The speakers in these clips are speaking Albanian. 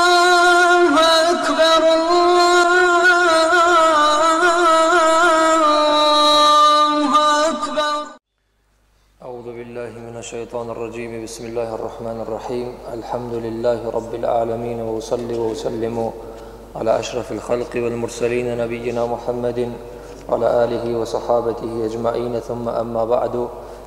الله أكبر الله أكبر أعوذ بالله من الشيطان الرجيم بسم الله الرحمن الرحيم الحمد لله رب العالمين وأصلي وأسلم على أشرف الخلق والمرسلين نبينا محمد وعلى آله وصحابته أجمعين ثم أما بعد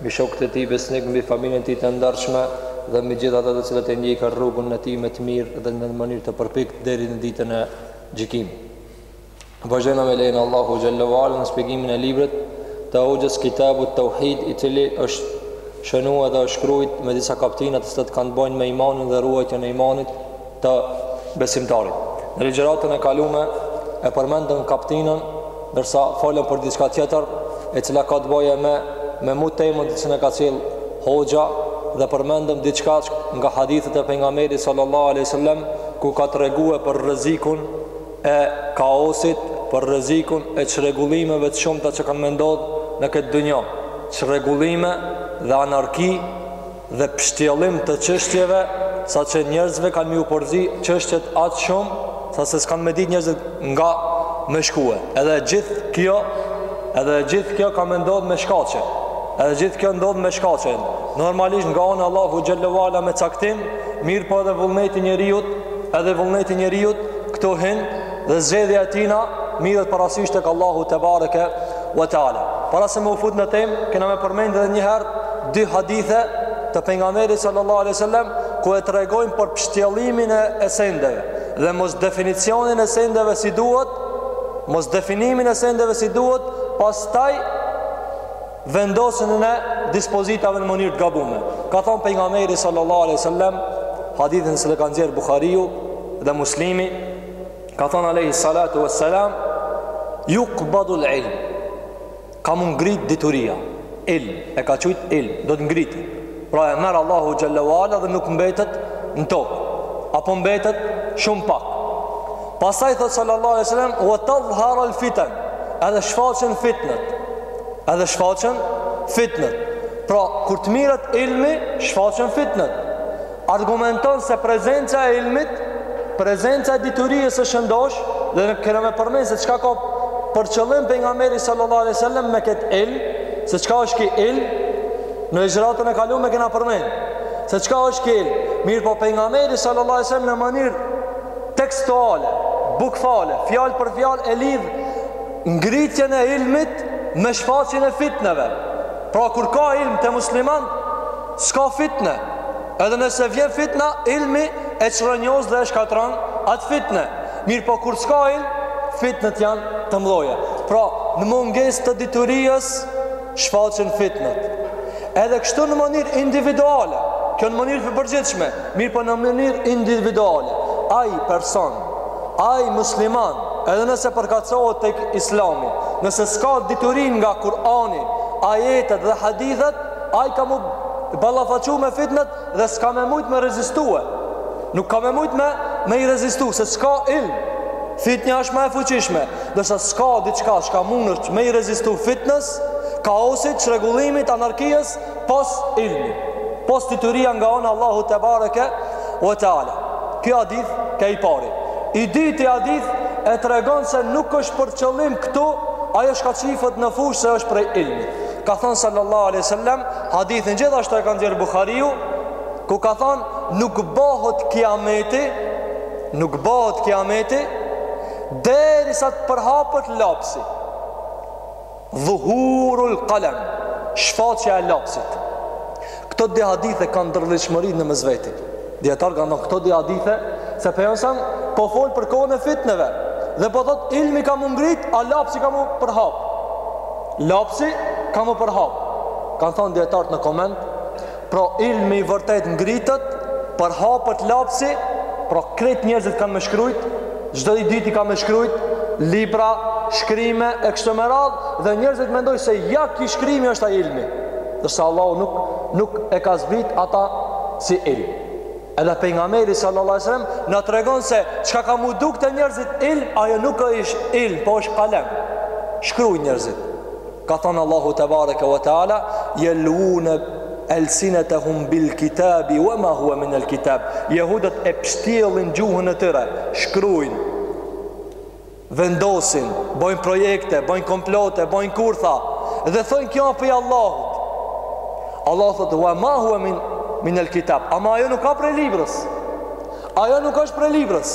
mbi shokët e tij besnikë, mbi familjen e tij të ndershme dhe mbi gjithë ata të cilët e ndjekin rrugën e tij me të mirë dhe në mënyrë të përpiktë deri në Ditën e Gjykimit. Vazhdojmë me lejen e Allahut xhelle ue ala në spjegimin e librit të hoxhës Kitabut Teuhid i cili është shënua dhe është shkrujt me disa kaptina të cilat kanë bëjnë me imanin dhe ruajtjen e imanit të besimtarit. Në ligjëratën e kalume e përmendëm kaptinën, ndërsa folëm për diçka tjetër, e cila ka të bëjë me me mu temën të cilën e ka sjell hoxha dhe përmendëm diçka nga hadithet e pejgamberit sallallahu alaihi wasallam ku ka treguar për rrezikun e kaosit, për rrezikun e çrregullimeve të shumta që kanë me ndodh në këtë dynja, çrregullime dhe anarki dhe pshtjellim të çështjeve saqë njerëzve kanë me ju përzi çështjet aq shumë sa se s'kanë me ditë njerëzit nga me shkue edhe gjithë kjo edhe gjithë kjo ka me ndodhë me shkaqe edhe gjithë kjo ndodhë me shkaqe normalisht nga ana e Allahut xhelle ue ala me caktim mirëpo edhe vullneti i njeriut edhe vullneti i njeriut këtu hin Dhe zgjedhja e tina mirret parasysh tek Allahu tebareke ue teala. Para se me u fut në temë, kena me përmendë dhe njëherë dy hadithe të pejgamberit sallallahu aleyhi sallam ku e tregojnë për pështjellimin e sendeve dhe mos definicionin e sendeve si duhet, mos definimin e sendeve si duhet, pastaj vendosjen e dispozitave në mënyrë të gabume. Ka thonë pejgamberi sallallahu aleyhi sallam, hadithin të cilin e ka nxjerrë Buhariu dhe Muslimi, ka thënë alejhi salatu e selam jukbadul ilm ka me u ngrit dituria ilm, e ka qujt ilm do të ngritet pra e merr Allahu xhelle ue ala dhe nuk mbetet në tokë apo mbetet shumë pak pastaj thotë sallallahu alejhi selam ue tedhharul fiten edhe shfaqen fitnet edhe shfaqen fitnet pra kur të mirret ilmi shfaqen fitnet argumenton se prezenca e ilmit, prezenca e dituries së shëndosh, dhe ne kena me përmend se çka ka për qëllim pejgamberi sallallahu alai sallam me këtë ilm, se çka është ki ilm, në ligjëratën e kalume e kena përmend, se çka është ki ilm, mirëpo pejgamberi sallallahu alai sallam në mënyrë tekstuale, bukfale, fjalë për fjalë e lidh ngritjen e ilmit me shfaqjen e fitneve. Pra kur ka ilm te muslimanët, S'ka fitne, edhe nëse vjen fitna, ilmi e çrrënjos dhe e shkatërron atë fitne. Mirëpo kur s'ka ilm, fitnet janë të mdhoje. Pra, në mungesë të diturisë shfaqen fitnet. Edhe kështu në mënyrë individuale, kjo në mënyrë të përgjithshme, mirëpo në mënyrë individuale, ai person, ai musliman, edhe nëse përkatësohet tek Islami, nëse s'ka dituri nga Kur'ani, ajetet dhe hadithet, Ai ka mu ballafaqu me fitnet dhe s'ka me mujt me rezistu. Nuk ka me mujt me, me i rezistu, se s'ka ilm. Fitnja është ma e fuqishme, ndërsa s'ka diçka, s'ka mundësi me i rezistu fitnes, kaosit, çrregullimit, anarkisë, pos ilmi, pos dituria nga ana e Allahut tebareke ve teala. Kjo hadithi, ke i pari. I dyti hadith, e tregon se nuk është për qëllim këtu, ajo çka qitet në fushë se është prej ilmi. Ka thanë sallallahu alaihi wasallam, hadithin gjithashtu e ka nxjerr Buhariu, ku ka thanë nuk bohet kiameti, nuk bohet kiameti derisa të përhapet lapsi. Dhuhurul qalam, shfaqja e lapsit. Këto dy hadithe kanë ndërlidhshmëri në mes veti. Dijetarët kanë thonë këto dy hadithe se pejgamberi po fol për kohën e fitneve dhe po thotë ilmi ka mu ngrit, a lapsi ka mu përhap. Lapsi ka mu përhap. Kanë thonë dijetarët në koment, pra ilmi i vërtetë ngritet, përhapet lapsi, pra krejt njerëzit kanë me shkrujt, çdo i dyti ka me shkrujt libra, shkrime e kështu me radhë dhe njerëzit mendojnë se ja ky shkrimi është ai ilmi. Ndërsa Allahu nuk nuk e ka zbrit ata si ilm. Edhe pejgamberi sallallahu alajhi wasallam na tregon se çka ka mu duk te njerëzit ilm, ajo nuk është ilm, po është kalem. Shkrujn njerëzit. Ka thonë Allahu tebareke ve teala, "Jelune alsinatahum bil kitabi wa ma huwa min al kitab." Jehudat e pshtjellin gjuhën e tyre, shkrujn vendosin, bojnë projekte, bojnë komplote, bojnë kurtha dhe thonë kjo prej Allahut. Allahu thotë, ue ma hua min, min el kitab, ama ajo nuk ka prej librës. Ajo nuk është prej librës.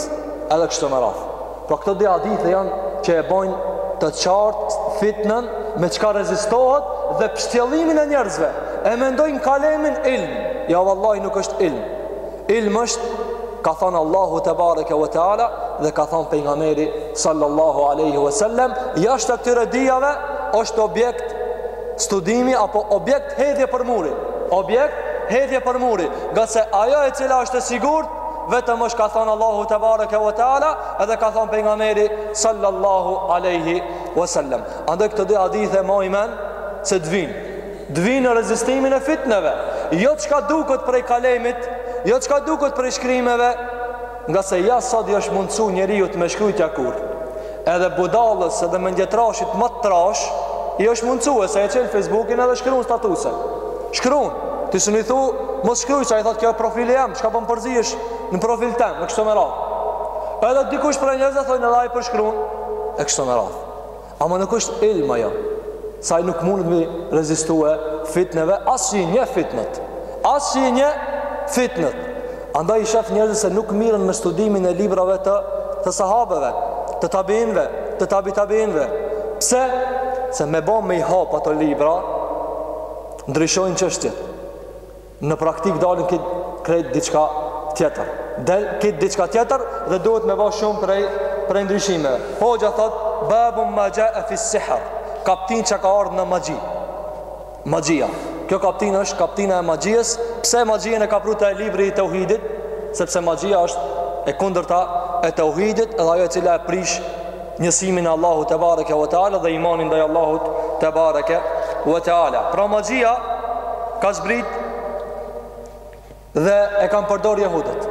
Edhe kështu me radhë. Pra këto dy hadithe janë që e bojnë të qartë fitnen me çka rezistohet dhe pështjellimin e njerëzve. E mendojnë kalemin ilm. Jo, vallahi, nuk është ilm. Ilm është ka thonë Allahu tebareke ve teala dhe ka thonë pejgamberi sallallahu alaihi wasallam jashtë këtyre dijeve është objekt studimi apo objekt hedhje për muri objekt hedhje për muri ngase ajo e cila është e sigurt vetëm është ka thonë Allahu tebareke ve teala edhe ka thonë pejgamberi sallallahu alaihi wasallam andaj këto dy hadithe me imen se të vinë Të vijnë në rezistimin e fitneve, jo çka duket prej kalemit, jo çka duket prej shkrimeve, ngase ja sot i është mundësu njeriut me shkrujt si askurrë. Edhe budallës edhe mendjetrashit ma të trash, i është mundësu se e çel Facebookin edhe shkrun statuse. Shkrun, ti s'un i thu, mos shkruj se ai thotë kjo profili jem, çka po më përzihesh në profil tem, e kështu me radhë. Edhe dikush prej njerëzve thojnë edhe ai po shkrun, e kështu me radhë. Ama nuk është ilm ajo. S'j nuk munet me i rezistue fitneve, as nji fitnet. As nji fitnet. Andaj i shef njerëzit se nuk miren me studimin e librave të, të sahabeve, të tabinve, të tabi tabinve. Pse? Se me bo me i hap ato libra, ndryshojnë çështjet. Në praktik dalin krejt diçka tjetër. Del krejt diçka tjetër dhe duhet me ba shumë prej prej ndryshime. Hoxha thot babu ma jaa fi sihr. Kaptin çka ka ardh në magji. Magjia. Kjo kaptin është kaptina e magjisë. Pse magjien e ka pru te libri i tauhidit? Sepse magjia është e kundërta e teuhidit edhe ajo e cila e prish njësimin e Allahut tebareke ve teala dhe imanin ndaj Allahut tebareke ve teala. Pra magjia ka zbrit dhe e kanë përdor jehudët.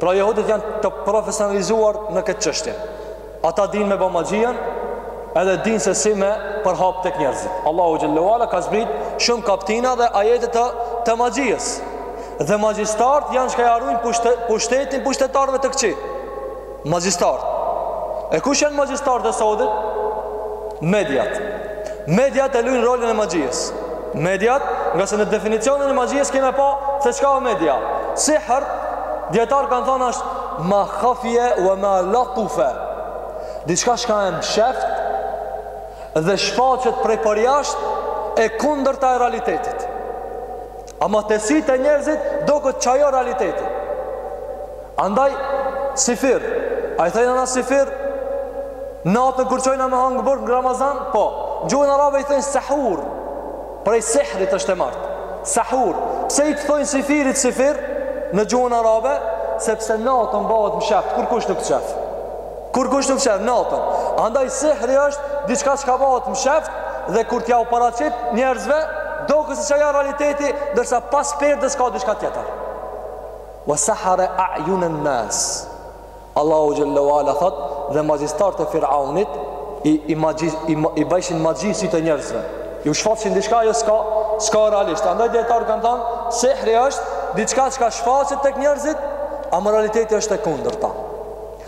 Pra jehudët janë të profesionalizuar në këtë çështje. Ata dinë me ba magjinë edhe dinë se si me e përhap tek njerëzit. Allahu xhel-le ve ala ka zbrit shumë kaptina dhe ajete të të magjisë. Dhe magjistart janë çka ja rujn pushtetin pushtetarëve të këqij. Magjistarët. E kush janë magjistarët e sodit? Mediat. Mediat e luajnë rolin e magjisë. Mediat, ngase në definicionin e magjisë kem pa se çka â media. Sihr, dietar kanë than asht ma khafie wa ma latufa. Diçka çka e msheft dhe shfaqet prej përjasht e kundërta e realitetit. Ama te sytë e njerëzve doket që â ajo realiteti. Andaj sifir, a i thojn ana sifir natën kur çohna me hangër bukë në Ramazan, po. Gjuhën arabe i thojnë sahur. Prej sihrit është e marrt. Sahur. Pse i thojnë sifirit sifir në gjuhën arabe? Sepse natën bëhet msheft, kurkush nuk t'shef. Kurkush nuk shef natën. Andaj sihri është diçka çka bahet msheft dhe kur t'jau paraqit njerëzve, doket si që â ajo realiteti, ndërsa pas perdës ka diçka tjetër. Wa sahara a'yun an-nas. Allahu xhel-le ve ala thot dhe magjistarët e Firaunit i i magji i, i bëjshin magji sytë e njerëzve. Ju shfaqin diçka ajo s'ka s'ka realisht. Andaj dietar kanë than sihri është diçka çka shfaqet tek njerëzit, ama realiteti është e kundërta.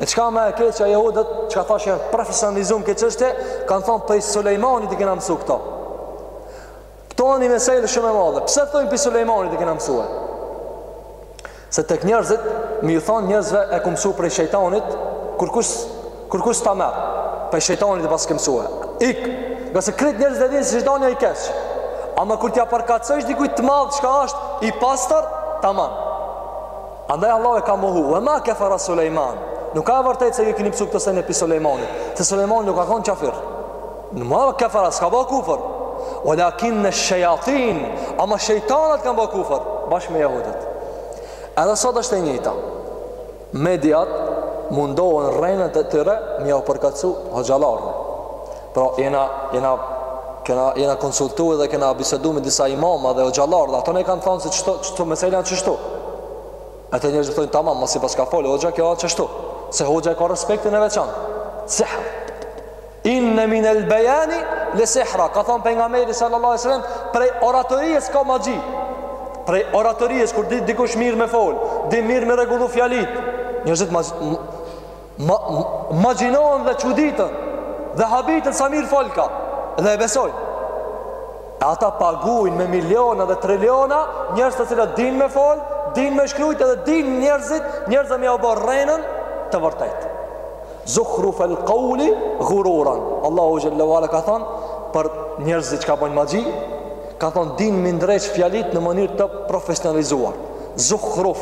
E çka â më e keq që jehudët, çka thashë janë profesionalizum n'këtë çështje, kanë thonë prej Sulejmanit i kena mësu këto. Këto janë një meselë shumë e madhe. Pse thonë prej Sulejmanit i kena mësue? Se tek njerëzit me ju thonë njerëzve e kom mësu prej shejtanit, kurkush kurkush s'ta merr, prej shejtanit e paske mësue. Ik, ngase krejt njerëzit e dinë se shejtani i keq. Ama kur t'ja përkatësojsh dikujt të madh çka është i pastër, tamam. Andaj Allahu e ka mohu, "Wa ma kafara Sulejman." Nuk â e vërtetë se ju keni psu këto sene pi Sulejmanit. Se Sulejmani nuk ka kon kafir. Në ma kafara, s'ka ba kufër. Walakin ash-shayatin, ama shejtanat kanë ba kufër bashkë me jehudët. Edhe sot është e njëjta. Mediat mundohen rrenët e tyre me jau përkatësu hoxhallarë. Pra jena, jena, kena, jena konsultu edhe kena bisedu me disa imama dhe hoxhallarë dhe ato ne kanë thonë se qëto, qëto mesele janë qështu. E te njerëzit thojnë tamam, masi paska folë hoxha, kjo â qështu. Se hoxha e ka respektin e veçantë. Sihr. Inne minel bejani le sihra. Ka thonë Pejgamberi sallallahu sallam, prej oratorisë ka magji. Prej oratorisë, kur di, dikush mirë me folë, di mirë me rregullu fjalitë. Njerëzit Ma, magjinohen dhe çuditen Dhe habiten sa mirë folka Dhe e besojnë E ata pagujnë me miliona dhe triliona Njerëz të cilët din me fol Din me shkrujt edhe din njerëzit Njerëzve me jau bo rrenën të vërtetë Zuhrufel kauli gururan Allahu xhelle ve ala ka thonë Për njerëzit çka bojnë magji Ka thonë din m'i ndreq fjalitë në mënyrë të profesionalizuar Zukhruf,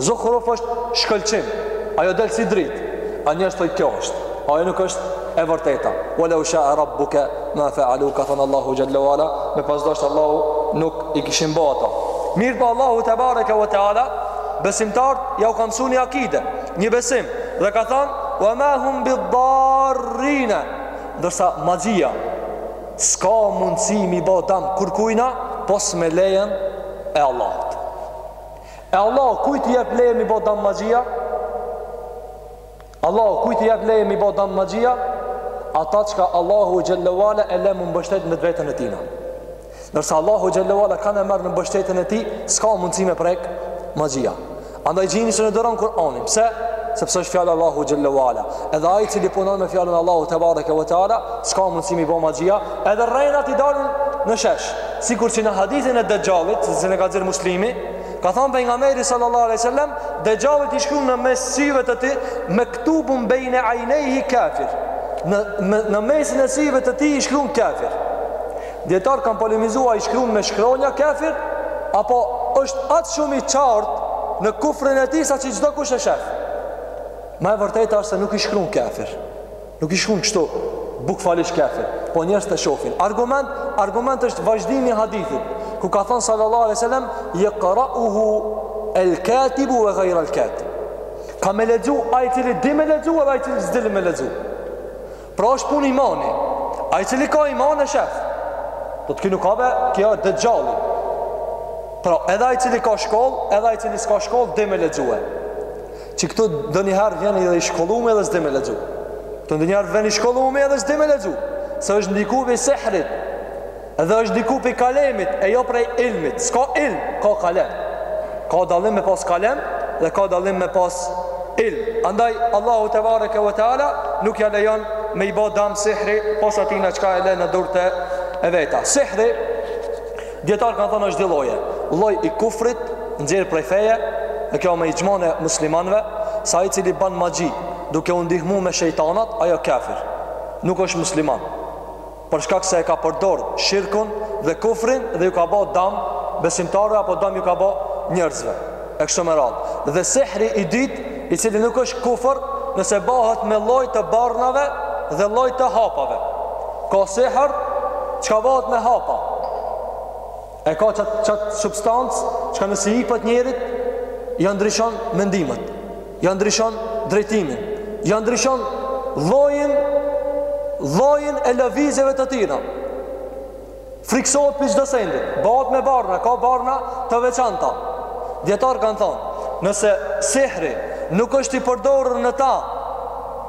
Zukhruf është shkëlqim, ajo del si dritë. A njerëz thonë kjo është, po ajo nuk është e vërteta. Wa law sha'a rabbuka ma fa'alu ka than Allahu jalla wala, me pas dashtë Allahu nuk i kishin bë ata. Mirëpo Allahu tebareke ve teala besimtarët jau ka msu ni akide, një besim dhe ka thënë wa ma hum bidarrina, ndërsa magjia S'ka mundësi mi bo dam kurkujna pos me lejen e Allahut. E Allahu kujt i jep leje mi bo dam magjia? Allahu kujt i jep leje mi bo dam magjia? Ata çka Allahu xhelle ve ala e le m'u mbështet në veten e tina. Nërsa Allahu xhelle ve ala kan e merr në mbështetjen e tij, s'ka mundësi m'e prek magjia. Andaj xhini s'e duron Kur'anin. Pse? Sepse është fjalë Allahu xhelle ve ala. Edhe ai i cili punon me fjalën Allahu tebareke ve teala, s'ka mundësi m'i bo magjia, edhe rrenat i dalin në shesh. Sikur që në hadithin e Dexhallit, se se na ka nxjerrë Muslimi, ka thonë Pejgamberi sallallahu alai sallam, Dexhallit i shkrun në mes syve të tij, mektubun bejne ajnejhi kafir. Në, në, në mesin e syve të tij i shkrun kafir. Dijetarët kanë polemizu a i shkrun me shkronja kafir apo është aq shumë i qartë në kufrin e tij saqë çdokush e shef. Ma e vërteta është se nuk i shkrun kafir. Nuk i shkrun kështu bukvalisht kafir, po njerëzit e shohin. Argument, argument është vazhdimi i hadithit ku ka thënë sallallahu alaihi wasallam yaqra'uhu al-katib wa ghayr al-katib. Ka me lexu ai i cili di me lexu edhe ai i cili s'di me lexu. Pra është punë imani. Ai i cili ka iman e shef. Thotë ky nuk ka be, ky është dexhalli. Pra edhe ai i cili ka shkollë, edhe ai i cili s'ka shkollë, di me lexue. Që këtu ndonjëherë vjen edhe i shkollumi edhe s'di me lexu. Këtu ndonjëherë vjen i shkollumi edhe s'di me lexu. Se është ndiku pi sehrit. Edhe është ndiku pi kalemit e jo prej ilmit. S'ka ilm, ka kalem. Ka dalim me pas kalem dhe ka dalim me pas ilm. Andaj, Allahu te bareke ve teala nuk ja lejon me i bo dam sihri pos atina çka e le në durt e veta. Sihri, dijetarët kanë thonë është dy lloje. Lloj i kufrit, nxjerr prej feje, e kjo me ixhmanë e muslimanve, se ai i cili ban magji duke u ndihmu me shejtanat, ai o kafir. Nuk është musliman. për shkak se e ka përdor shirkun dhe kufrin dhe ju ka ba dam besimtarëve apo dam ju ka ba njerëzve e kështu me radhë dhe sehri i dytë i cili nuk është kufër nëse bahet me lloj të barnave dhe lloj të hapave ka sehr çka bahet me hapa E ka qat qat substancë çka nëse i ipet njerit, ja ndryshon mendimet, ja ndryshon drejtimin, ja ndryshon llojin llojin e lëvizjeve të tira. Friksohet pi çdo sendi, bahet me barna, ka barna të veçanta. Dijetarët kanë thonë, nëse sehri nuk është i përdorur në ta,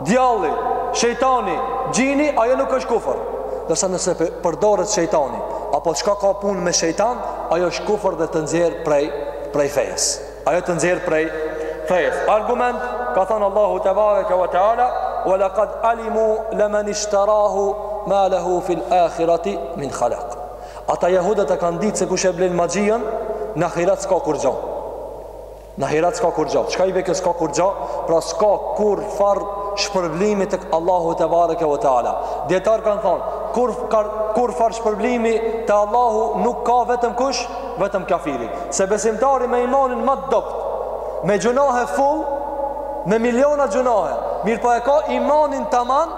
Djalli, shejtani, xhini, ajo nuk është kufër. Dersa nëse përdoret shejtani, apo çka ka punë me shejtan, ajo është kufër dhe të nxjerr prej prej fejes. Ajo të nxjerr prej fejes. Argument ka thënë Allahu te bareke ve teala, "Wa laqad alimu laman ishtarahu ma lahu fil akhirati min khalaq." Ata jehudët e kanë ditë se kush e blen magjinë, në ahiret s'ka kurrgja. Në ahiret s'ka kurrgja. Çka i bje kjo s'ka kurrgja, pra s'ka kurrfarë shpërblimi te Allahu te bareke ve teala. Dijetarët kan thon, kurr kurrfar shpërblimi te Allahu nuk ka vetëm kush, vetëm kafiri. Se besimtari me imanin ma të dobt, me gjynahe full, me miliona gjynahe, mirëpo e ka imanin tamam,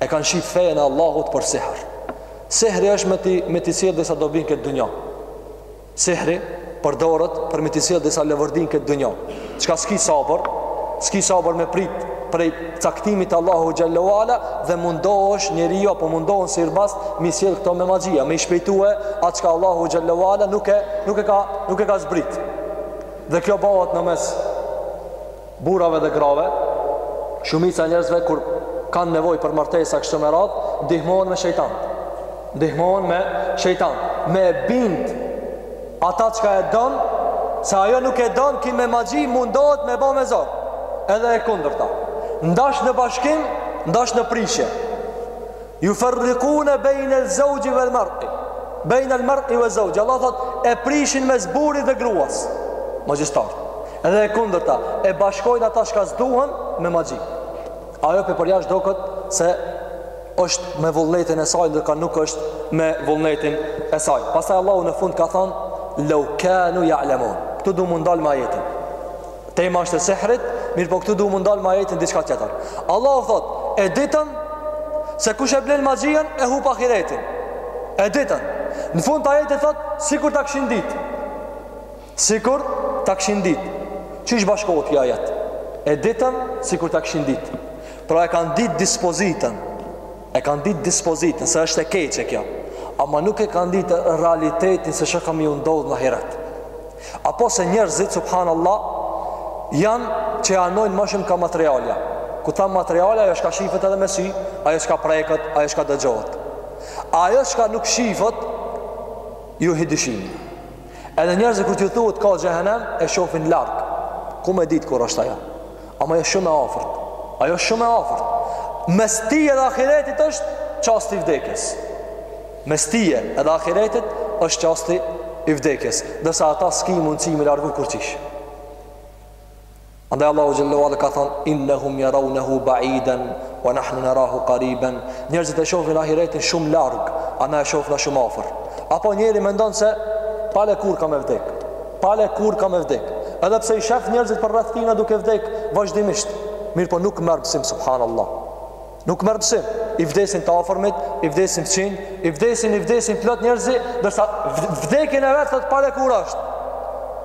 e kanë shit fejen e Allahut për sihr. Sihri është me t'i me t'i sjell disa dobi në këtë dynja. Sihri përdoret për me t'i sjell disa leverdi në këtë dynja. Çka s'ki sabër, s'ki sabër me prit prej caktimit të Allahut xhel-le ve ala dhe mundohet njeriu apo mundohen sihirbazët me i sjell këto me magjia, me shpejtue atë çka Allahu xhel-le ve ala nuk e nuk e ka nuk e ka zbrit. Dhe kjo bahet në mes Burrave dhe grave, shumica e njerëzve kur kanë nevojë për martesa kështu me radhë, ndihmohen me shejtan. Ndihmohen me shejtan, me e bind ata çka e don, se ajo nuk e don ti me magji mundohet me ba me zor. Edhe e kundërta. Ndash në bashkim, ndash në prishje. Juferrikune bejne el zeuxhi vel mer'i Bejne el mer'i ve zeuxhi Allah thot e prishin mes burrit dhe gruas Magjistar Edhe e kundërta E bashkojnë ata çka s'duhen me magji Ajo për përjashta doket se është me vullnetin e saj Ndërkaq nuk është me vullnetin e saj Pastaj Allahu në fund ka thonë Lau kanu jalemun Këtu du m'u ndal me ajetin Tema është e sehrit, mirëpo këtu du m'u ndalë me ajetin diçka tjetër. Allahu thot, e ditën se kush e blenë magjien e hup ahiretin. E ditën. Në fund të ajetit thot, sikur ta kishin dit. Sikur ta kishin dit. Qysh bashkohet ky ajet? E ditën sikur ta kishin dit. Pra e kanë dit dispozitën. E kanë dit dispozitën, se është e keqe kjo. Ama nuk e kanë dit realitetin se çka ka me ju ndodhë në ahiret. Apo se njerëzit, subhanallah, janë që e anojnë më shumë ka materialja. Kur thamë materialja, ajo çka shifet edhe me sy, ajo çka preket, ajo çka dëgjohet. Ajo çka nuk shifet, ju hi dyshim. Edhe njerëzit kur t'ju thuhet ka xhehenem, e shofin larg. Ku me ditë kur është ajo? Ama ajo shumë e afërt. Ajo shumë e afërt. Mes ti edhe ahiretit është çasti i vdekjes. Mes tije edhe ahiretit është çasti i vdekjes, ndërsa ata s'ki mundësi me largu kurqish. Andaj Allahu xhelle ve ala ka thënë innahum yarawnahu ba'idan wa nahnu narahu qariban. Njerëzit e shofin ahiretin shumë larg, a na e shofim na shumë afër. Apo njeri mendon se pale kur ka me vdek. Pale kur ka me vdek. Edhe pse i shef njerëzit përreth tina duke vdek vazhdimisht, mirëpo nuk merr mësim subhanallah. Nuk merr mësim, i vdesin të afërmit, i vdesin fqinjt, i vdesin, i vdesin plot njerëzi, ndërsa vdekjen e vet thot pale kur është.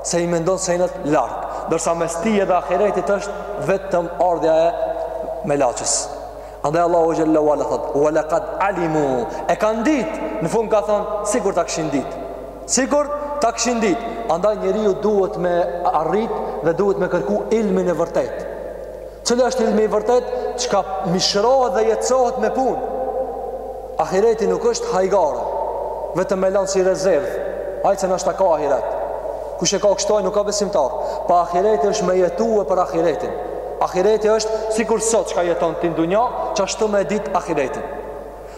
Se i mendon se janë larg, ndërsa mes ti dhe ahiretit është vetëm ardhja e melaqes. Andaj Allahu xhelle ve ala thot: "Wa laqad alimu." E kanë ditë, në fund ka thon, sikur ta kishin ditë. Sikur ta kishin ditë. Andaj njeriu duhet me arrit dhe duhet me kërku ilmin e vërtetë. Cili është ilmi i vërtet? Çka mishërohet dhe jetësohet me punë Ahireti nuk është hajgare Vetëm me lanë si rezervë Ai që nashta ka ahiret Kush e ka kështu ai nuk ka besimtar Pa ahireti është me jetue për ahiretin Ahireti është sikur sot çka jeton ti n'dunja Qashtu me dit ahiretin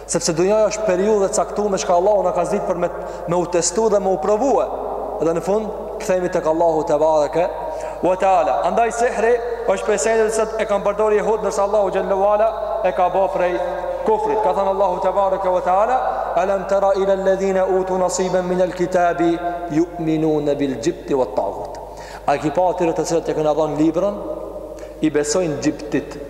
Sepse dunjaja është periudhë e caktume çka Allahu na ka zbrit për me me u testu dhe me u provue. Dhe në fund kthehemi tek Allahu tebareke ve teala. Andaj sihri është prej seneve që e kanë përdorur jehud ndërsa Allahu xhel-le ve ala e ka bë prej kufrit. Ka thënë Allahu te bareke ve teala, "Alam tara ila alladhina utu nasiban min alkitabi yu'minuna bil jibti wat tagut." A ki pa atyre të cilët e kanë dhënë librin i besojnë xhibtit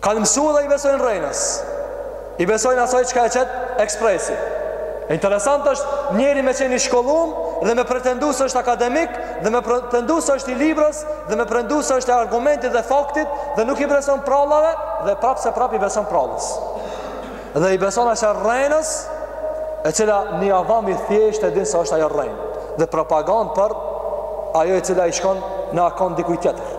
Kanë mësu dhe i besojnë rrenës. I besojnë asaj çka e qet ekspresi. Interesant është njeri me qenë i shkollum dhe me pretendu se është akademik dhe me pretendu se është i librës dhe me pretendu se është i argumentit dhe faktit dhe nuk i beson prallave dhe prap se prap i beson prallës. Dhe i beson asaj rrenës e cila një avam i thjeshtë e din se është ajo rrenë dhe propagandë por ajo e cila i shkon në akont dikujt tjetër.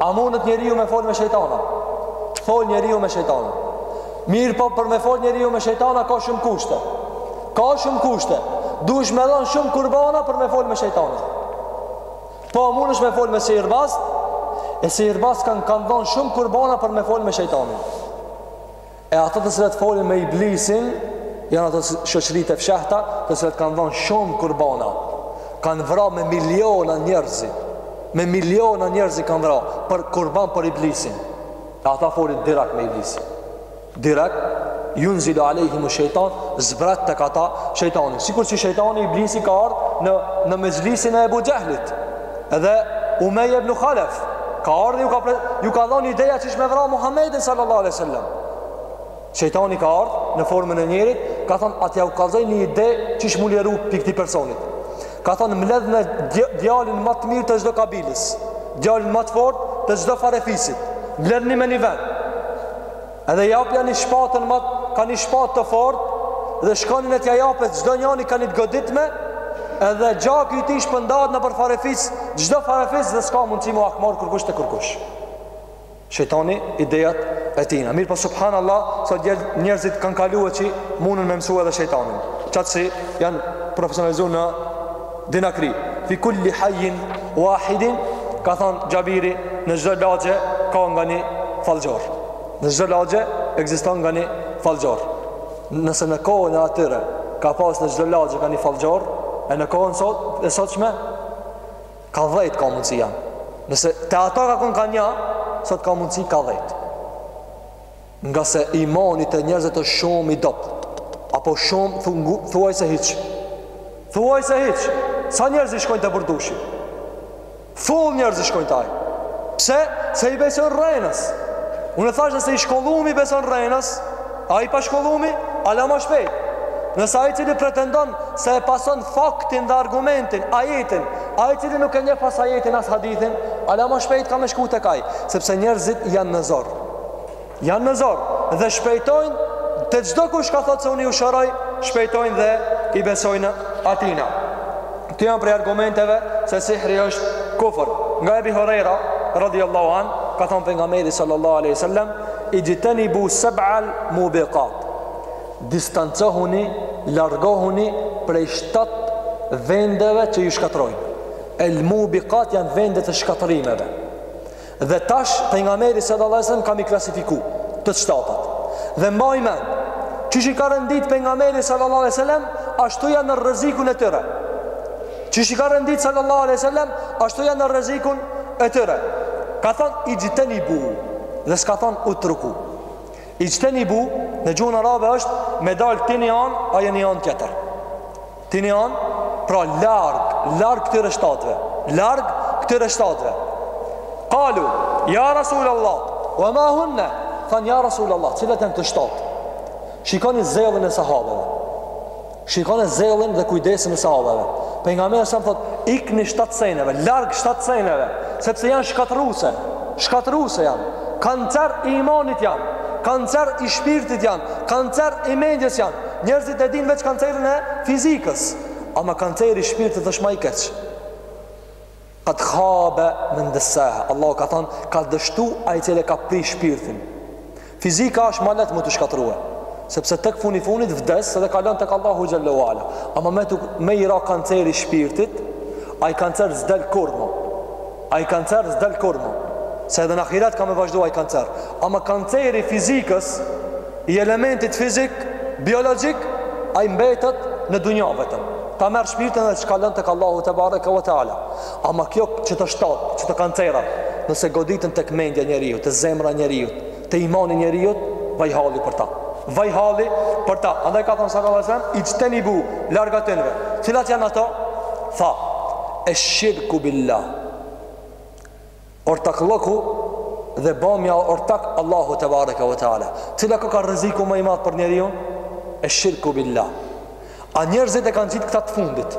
A mundet njeriu me fol me shejtana? Fol njeriu me shejtana. Mirëpo për me fol njeriu me shejtana ka shumë kushte. Ka shumë kushte. Duhesh me dhon shumë kurbana për me fol me shejtana. Po a mundesh me fol me sihirbaz? E sihirbaz kanë kanë dhon shumë kurbana për me fol me shejtanin. E ata të cilët folin me iblisin, janë ato shoqëritë e fshehta, të cilat kanë dhënë shumë kurbana. Kanë vra me miliona njerëz. Me miliona njerëz kanë vra për kurban për iblisin. E ata folin direkt me iblisin. Direkt junzilu alejhimu shejtan, zbret tek ata shejtani. Sikur që shejtani iblisi ka ardh në në mexhlisin e Ebu Xhehlit. Edhe Umeje ibnu Halef, ka ardhë ju ka, pre, ju ka dhonë ideja qysh me vra Muhammedin sallallahu aleyhi sallam. Shejtani ka ardhë në formën e njerit, ka thonë hajt ja u kalzoj një ide qysh m'u liru prej këtij personit. Ka thonë mbledhne djalin më të mirë të çdo kabiles, djalin më të fortë të çdo farefisit, mbledhni me një vend. Edhe jepjani shpatën ma ka një shpatë të fortë dhe shkoni e t'ja japë çdo njani ka një të goditme edhe gjaku i tij shpërndahet nëpër farefis çdo farefis dhe s'ka mundësi m'u hakmarr kërkush te kërkush shejtani idejat e tina mirëpo subhanallah sot gjer njerëzit kanë kalue që mundën me mësu edhe shejtanin qat si janë profesionalizu në Dinakri, Fi kulli hajjin wahidin, ka thënë Xhabiri, në çdo lagje ka nga një fallxhor. Në çdo lagje ekziston nga një fallxhor. Nëse në kohën e atyre ka pas në çdo lagje ka një fallxhor, e në kohën sot, e sotshme ka 10 ka mundësi janë. Nëse te ata ka kon ka nja, sot ka mundësi ka 10. Nga se imani te njerëzit është shumë i dobët Apo shumë thungu, thuajse hiç Thuajse hiç Sa njerëzit shkojnë te Burdushi Full njerëzit shkojnë te ai Pse? Se i besojnë rrenës Unë e thashë nëse i shkollumi i beson rrenës Ai i pashkollumi? Ala ma shpejt Nëse ai i cili pretendon se e pason faktin dhe argumentin Ajetin Ai i cili nuk e njeh as ajetin as hadithin Ala ma shpejt ka me shku tek ai Sepse njerëzit janë në zor Janë në zor dhe shpejtojnë te çdokush kush thotë se unë ju shëroj, shpejtojnë dhe i besojnë atina. Këto janë prej argumenteve se sihri është kufër. Nga Ebi Hurejra, radiallahu an, ka thonë pejgamberi sallallahu aleyhi sallam, ixhtenibu seb'al mubikat. Distancohuni, largohuni prej shtatë vendeve që ju shkatrrojnë. El mubikat janë vendet e shkatërrimeve. Dhe tash pejgamberi sallallahu alajhi wasallam ka me i klasifiku të shtatat. Dhe mbaj mend, qysh i ka rendit pejgamberi sallallahu alajhi wasallam, ashtu janë në rrezikun e tyre. Qysh i ka rendit sallallahu alajhi wasallam, ashtu janë në rrezikun e tyre. Ka thon ixhtenibu dhe s'ka thon utruku. Ixhtenibu në gjuhën arabe është me dal ti një anë, ajo një anë tjetër. Ti ni anë, pra larg, larg këtyre shtatëve, larg këtyre shtatëve. Kalu, ja Rasul Allah, ve ma hunne, thanë ja Rasul Allah, cilat janë këto shtatë. Shikoni zellin e sahabëve, shikoni zellin dhe kujdesin e sahabëve. Pejgamberi sëmë thotë, ikni shtatë seneve, larg shtatë seneve, sepse janë shkatërruse, shkatërruse janë, kancer i imanit janë, kancer i shpirtit janë, kancer i mendjes janë, Njerëzit e dinë veç kancerin e fizikës, ama kanceri i shpirtit asht ma i keq. Qad khaba man dassaha. Allahu ka thanë, ka dështu ai i cili ka prish shpirtin. Fizika asht ma lehtë me t'u shkatrrue, sepse tek funi i funit vdes edhe kalon tek Allahu xhelle ve ala. Ama me të me i ra kanceri i shpirtit, ai kancer s'del kurrë mo. Ai kancer s'del kurrë mo, se edhe në ahiret ka me vazhdu ai kancer. Ama kanceri i fizikës, i elementit fizik, biologjik, ai mbetet në dunja vetëm. Ta merr shpirtin dhe shkon, kalon tek Allahu tebareke ve teala. Ama kjo qëto shtatë, qëta kancera, nëse goditen tek mendja e njeriut, te zemra e njeriut, te imani i njeriut vaj halli për ta vaj halli për ta andaj ka thanë sallallahu alaihi wasallam ijtanibu larg atynve cilat janë ato tha esh-shirku billah ortakllëku dhe bamja ortak Allahut tebareke ve teala cili koka rreziku ma i madh për njeriun esh-shirku billah A njerëzit e kanë qitë këtë të fundit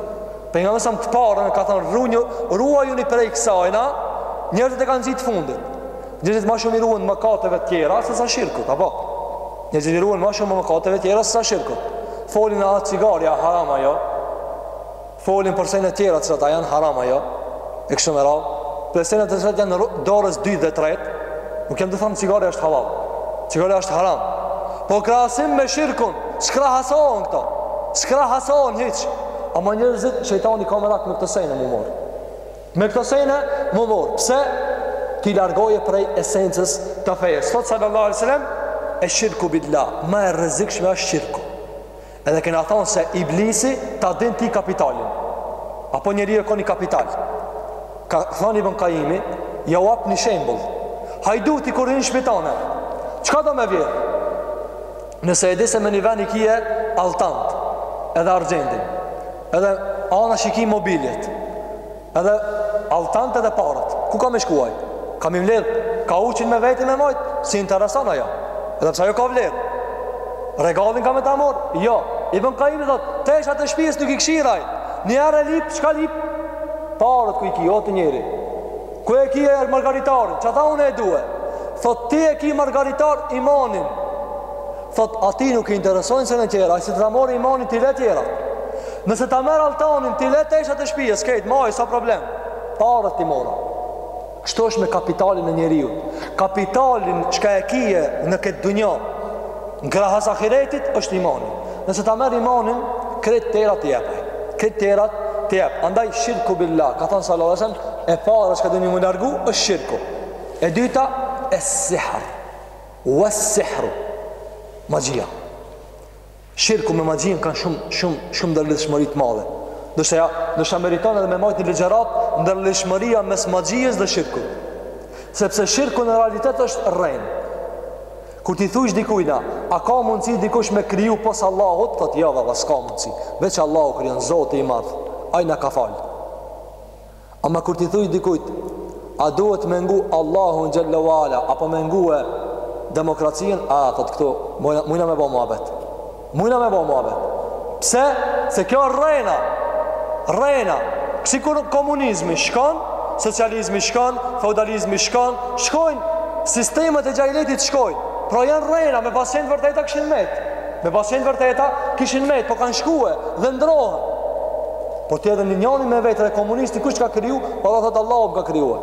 Pejgamberi alejhi selam të parën e ka thënë Ruju, ruajuni prej kësajna Njerëzit e kanë qitë të fundit Njerëzit ma shumë i ruhen mëkateve tjera Se sa shirkut, apo Njerëzit i ruhen ma shumë mëkateve tjera Se sa shirkut Folin a është cigarja haram a jo Folin për sene tjera Cilat a janë haram a jo E kështu merren Për sene që janë dorës 2 dhe 3 Nuk jam tu thanë cigarja është halal Cigarja është haram Po krahasim me shirkun S'krahasohen këto. S'krahasohen hiç. Ama njerëzit, shejtani ka merak me këto sene m'u marr. Me këto sene m'u marr. Pse? T'i largojë prej esencës të fejes. Thot sallallahu alaihi wasallam e shirku billah, më e rrezikshme është shirku. Edhe kena thonë se iblisi ta din ty kapitalin. Apo njeri, e keni kapital. Ka thonë Ibën Kajimi, jau ap një shembull. Hajduti kur hin n'shpi tane, çka do me vjedh? Nëse e di se në një ven i ki altant, edhe argjendin, edhe anash i ki mobiljet, edhe altant edhe parët, ku ka me shku ai? Ka me i vjedh, kauçin me veti me majt, s'i intereson ajo, edhe pse ajo ka vlerë. Regalin ka me ta marr? Jo. Ibën Kajimi, thot, teshat e shpijës nuk i kshyr ai. Njiherë lyp, çka lyp? Paret ku i ki, o ti njeri. Ku e ki margaritarin? Qata unë e due? Thot ti e ki margaritar imanin. Thot atij nuk i interesojnë sene tjera, nëse ta mori imanin t'i le tjerat. Nëse ta merr altanin t'i le teshat e shpijës, kejt, maj, s'a problem. Paret t'i mora. Kështu është me kapitalin e njeriut. Kapitalin çka e ki në këtë dunja, Krahas ahiretit është imani. Nëse ta merr imanin, krejt tjerat t'i jep. Krejt tjerat t'i jep. Andaj shirku billah, ka thënë sallallahu alajhi wasallam, e para që duhet m'u largu është shirku. E dyta es-sihr. Wa es-sihr. Magjia. Shirku me magjinë kanë shumë shumë shumë ndërlidhshmëri të mëdha. Do të thoja, meriton edhe me majtë një ligjëratë ndërlidhshmëria mes magjisë dhe shirkut. Sepse shirku në realitet është rrenë. Kur t'i thujsh dikujna, a ka mundësi dikush me kriju pos Allahut, thot jo baba, s'ka mundësi. Veç Allahu krijon Zoti i Madh. Ai na ka fal. Ama kur t'i thujsh dikujt, a duhet me ngu Allahun xhallahu ala apo me ngu demokracinë? A thot këtu, mujna me bo muhabet. Mujna me bo muhabet. Pse? Se kjo është rrena. Rrena. Sikur komunizmi shkon, socializmi shkon, feudalizmi shkon, shkojnë, sistemet e xhahiljetit shkojnë. Pra janë rrena, me pas qenë vërteta kishin metë. Me pas qenë vërteta kishin metë, po kanë shkue dhe ndrohen. Po ti edhe njani me vetë edhe komunisti kush ka kriju, po të thotë Allahu më ka krijuar.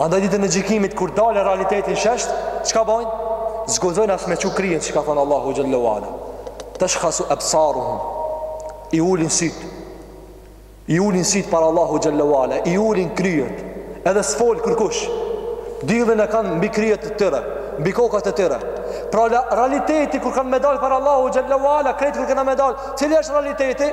Andaj ditën e gjykimit kur dal realiteti n'shesh, çka bojnë? S'guxojnë as me çu kryet, çka ka thon Allahu xhallahu ala. Tashkhasu absaruhum. I ulin sytë. I ulin sytë para Allahu xhallahu ala, i ulin kryet. Edhe s'fol kërkush. Diellin e kanë mbi kryet të tyre, mbi kokat e tyre. Pra la, realiteti kur kanë me dalë para Allahu xhallahu ala, krejt kur kanë me dalë, cili është realiteti?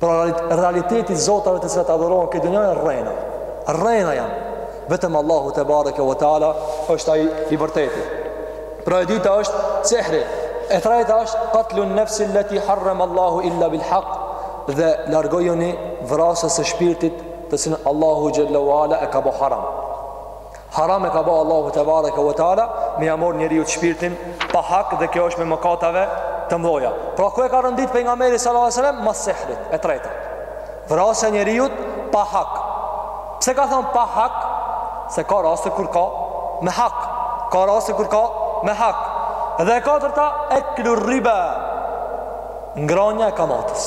Pra realiteti i zotave të cilat adhurohen n'këtë dynja janë rrena. Rrena janë. Vetëm Allahu tebareke ve teala është ai i vërtetë. Pra e dyta është sehri. E treta është qatlun nafsi allati harram Allahu illa bil haq. Dhe largojuni vrasjes së shpirtit të cilin Allahu xhallahu ala e ka bo haram. Haram e ka ba Allahu tebareke ve teala me ja marr njeriut shpirtin pa hak dhe kjo është me mëkateve të mdhaja. Pra ku e ka rendit pejgamberi sallallahu alajhi wasallam mas sehrit e treta. Vrasja e njeriut pa hak. Pse ka thon pa hak? Se ka raste kur ka me hak. Ka raste kur ka me hak. Dhe e katërta eklur riba. Ngranja e kamatës.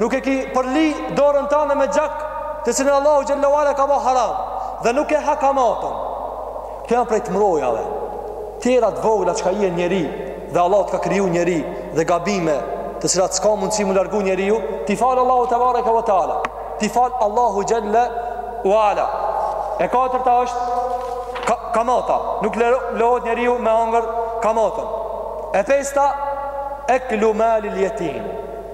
Nuk e ki përly dorën tane me gjak Të cilin Allahu xhelle ve ala ka bo haram Dhe nuk e ha kamatën Këto janë prej të mdhajave Tjerat të vogla çka je njeri Dhe Allahu të ka kriju njeri Dhe gabime të cilat s'ka mundësi m'u largu njeriu T'i falë Allahu tebareke ve teala T'i falë Allahu xhelle ve ala E katërta është ka, Kamata Nuk lejohet njeriu me hangër kamatën E pesta Eklu malil jetim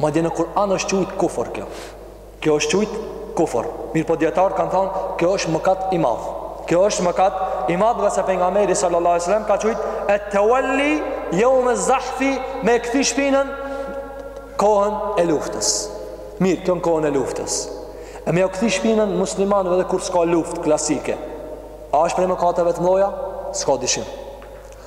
Madje në Kur'an është quajt kufër kjo. Kjo është quajt kufër. Mirpo dijetarët kanë thënë, kjo është mëkat i madh. Kjo është mëkat i madh ngase pejgamberi sallallahu alajhi wasallam ka quajt at-tawalli yawm az-zahfi me kthy shpinën kohën e luftës. Mirë, kjo në kohën e luftës. E me ua kthy shpinën muslimanëve edhe kur s'ka luft klasike. A është prej mëkateve të mdhaja? S'ka dyshim.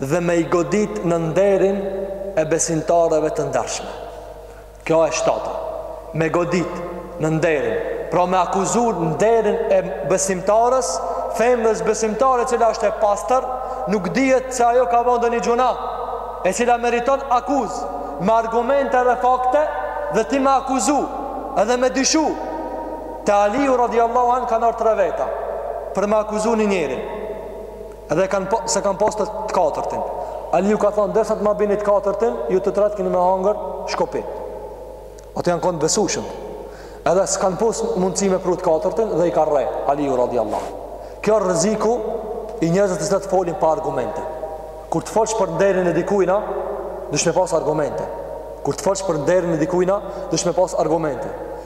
dhe me i godit në nderin e besimtareve të ndershme. Kjo e shtata, me godit në nderin, pra me akuzu në nderin e besimtarës, femrës besimtare e cila është e pastër, nuk dihet se ajo ka bo ndonjë gjynah, e cila meriton akuzë, me argumente dhe fakte, dhe ti me akuzu, edhe me dyshu, te Aliu radiallahu anhu kanë ardh tre veta, për me akuzu një njeri, Dhe kanë pa, s'e kanë pas të katërtin. Aliu ka thonë, derisa të ma bini të katërtin, ju të tretë kini me hangër shkopin. Ata janë konë të besushëm. Edhe s'kanë pos mundësi me pru të katërtin dhe i ka rreh, Aliu radiallahu. Ky o rreziku i njerëzve të cilët folin pa argumente. Kur të folsh për nderin e dikujna, dush me pas argumente. Kur të folsh për nderin e dikujna, dush me pas argumente.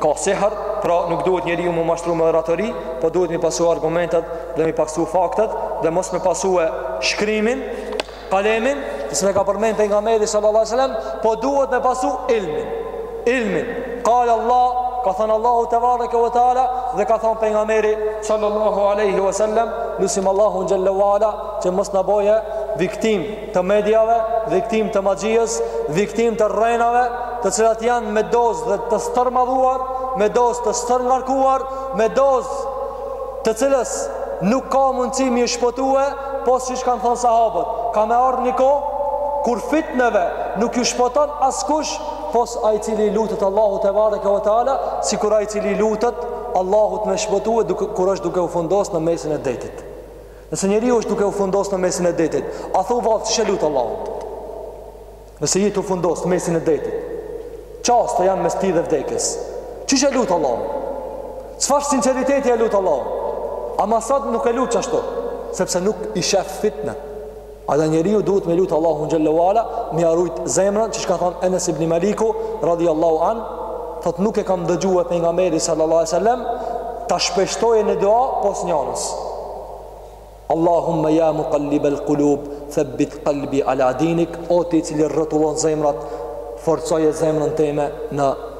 Ka sihr, pra nuk duhet njeriu mu mashtru me oratori, po duhet mi pasu argumentet dhe mi pasu faktet dhe mos me pasu e shkrimin, kalemin, se m'e ka përmen pejgamberi sallallahu alejhi ve selem, po duhet me pasu ilmin. Ilmin, kale Allah, ka thënë Allahu tebareke ve teala, dhe ka thënë pejgamberi sallallahu aleyhi wa sallam, lusim Allahun xhel-le ve ala, që mos na boje viktimë të mediave, viktimë të magjisë, viktimë të rrenave, të cilat janë me dozë të stërmadhuar, me dozë të stërngarkuar, me dozë të cilës nuk ka mundësi mi shpëtue, po siç kanë thonë sahabët, ka me ardhë një kohë, kur fitneve nuk ju shpoton askush pos ai cili lutet Allahut tebareke ve teala sikur ai cili lutet Allahut me shpëtue kur është duke u fundos në mesin e detit Nëse njeriu është duke u fundos në mesin e detit, a thu vallë qysh e lut Allahun? Nëse je tu u fundos në mesin e detit, çaste janë mes teje dhe vdekjes. Qysh e lut Allahun? Çfarë sinqeriteti e lut Allahun? Ama sot nuk e lut qashtu, sepse nuk i shef fitnet. Edhe njeriu duhet me lutë Allahun xhel-le ve ala, me ia rujt zemrën, siç ka thonë Enes ibn Maliku, radijallahu anhu, thot nuk e kam dëgjue pejgamberin sallallahu alejhi ve selem, ta shpeshtoje një dua pos njanës. Allahumme ja mukallib el kulub, thebbit kalbi ala dinik, o ti cili rrotullon zemrat, forcoje zemrën time në